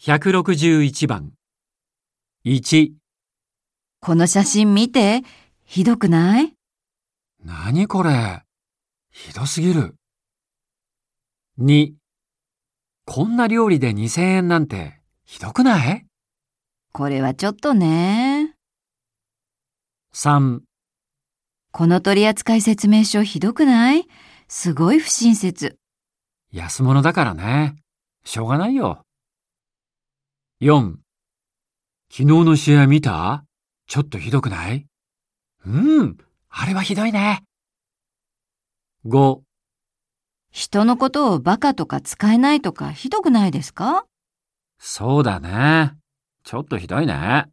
161番。1、この写真見て。ひどくない？何これ？ひどすぎる。2、こんな料理で2000円なんてひどくない？これはちょっとね。?3、この取扱説明書ひどくない？すごい不親切。安物だからね。しょうがないよ。4、昨日の試合見た？ちょっとひどくない？うん、あれはひどいね。5、人のことをバカとか使えないとかひどくないですか？そうだね。ちょっとひどいね。